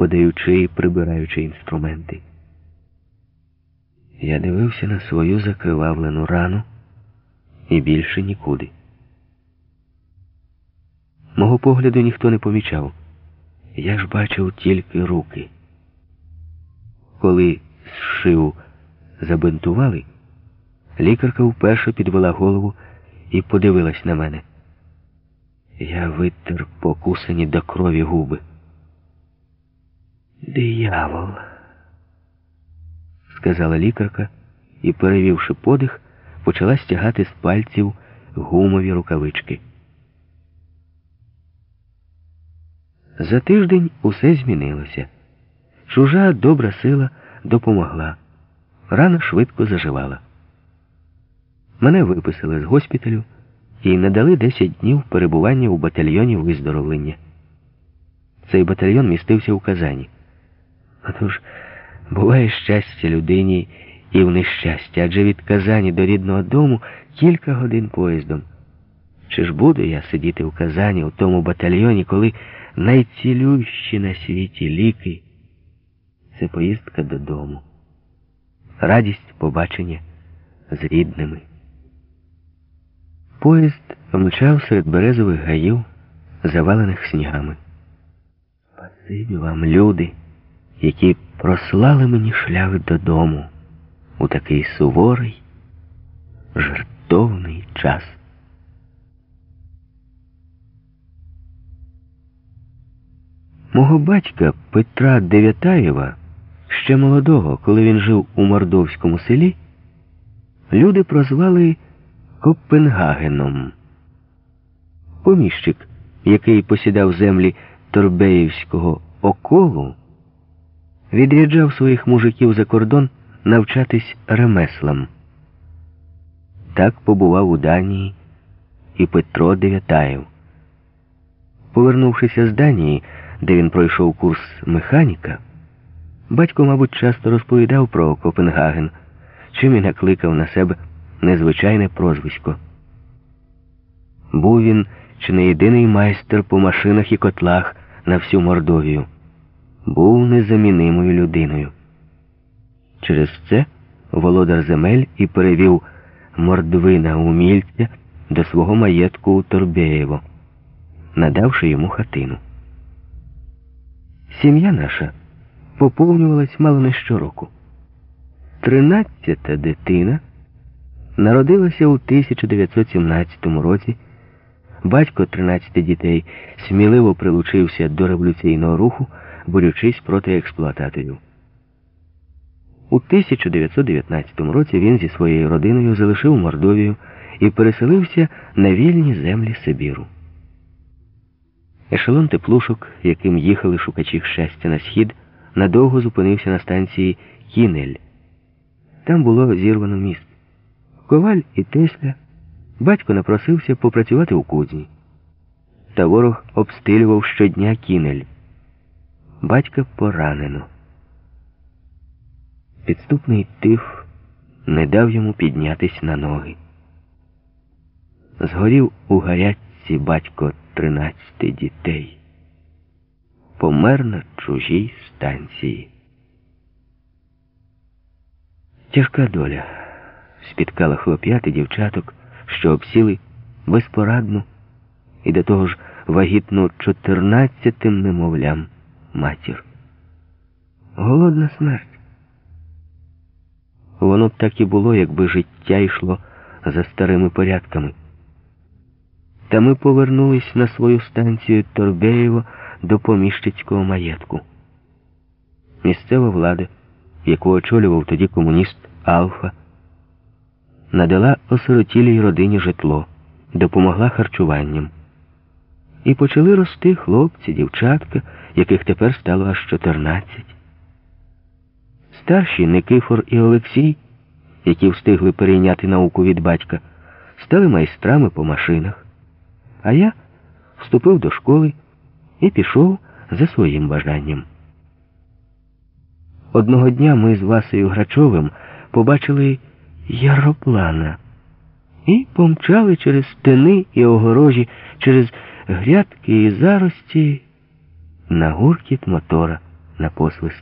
подаючи і прибираючи інструменти. Я дивився на свою закривавлену рану і більше нікуди. Мого погляду ніхто не помічав. Я ж бачив тільки руки. Коли зшив забинтували, лікарка вперше підвела голову і подивилась на мене. Я витер покусані до крові губи. Диявол, сказала лікарка і, перевівши подих, почала стягати з пальців гумові рукавички. За тиждень усе змінилося. Чужа добра сила допомогла. Рана швидко заживала. Мене виписали з госпіталю і надали 10 днів перебування у батальйоні виздоровлення. Цей батальйон містився у Казані. Отож, буває щастя людині і в нещастя, адже від Казані до рідного дому кілька годин поїздом. Чи ж буду я сидіти у Казані у тому батальйоні, коли найцілющі на світі ліки це поїздка додому, радість побачення з рідними. Поїзд мчав серед березових гаїв, завалених снігами. Спасибі вам, люди, які прослали мені шлях додому у такий суворий, жертовний час. Мого батька Петра Дев'ятаєва, ще молодого, коли він жив у мордовському селі, люди прозвали Копенгагеном. Поміщик, який посідав землі Торбеївського околу, відряджав своїх мужиків за кордон навчатись ремеслам. Так побував у Данії і Петро Дев'ятаєв. Повернувшися з Данії, де він пройшов курс механіка, батько, мабуть, часто розповідав про Копенгаген, чим і накликав на себе незвичайне прозвисько. Був він чи не єдиний майстер по машинах і котлах на всю Мордовію. Був незамінимою людиною. Через це володар земель і перевів мордвина умільця до свого маєтку у Торбеєво, надавши йому хатину. Сім'я наша поповнювалась мало не щороку. Тринадцята дитина народилася у 1917 році. Батько 13 дітей сміливо прилучився до революційного руху, борючись проти експлуататорів. У 1919 році він зі своєю родиною залишив Мордовію і переселився на вільні землі Сибіру. Ешелон теплушок, яким їхали шукачі щастя на схід, надовго зупинився на станції Кінель. Там було зірвано міст. Коваль і Тесля батько напросився попрацювати у кузні. Та ворог обстрілював щодня кінель. Батька поранено. Підступний тиф не дав йому піднятись на ноги. Згорів у гарячці батько тринадцяти дітей. Помер на чужій станції. Тяжка доля спіткала хлоп'ят і дівчаток, що обсіли безпорадну і до того ж вагітну чотирнадцятим немовлям матір. Голодна смерть. Воно б так і було, якби життя йшло за старими порядками. Та ми повернулись на свою станцію Торбеєво до поміщицького маєтку. Місцева влада, яку очолював тоді комуніст Алфа, надала осиротілій родині житло, допомогла харчуванням. І почали рости хлопці, дівчатка, яких тепер стало аж 14. Старші Никифор і Олексій, які встигли перейняти науку від батька, стали майстрами по машинах. А я вступив до школи і пішов за своїм бажанням. Одного дня ми з Васею Грачовим побачили яроплана і помчали через стени і огорожі, через грядки і зарості на гуркіт мотора на посвист.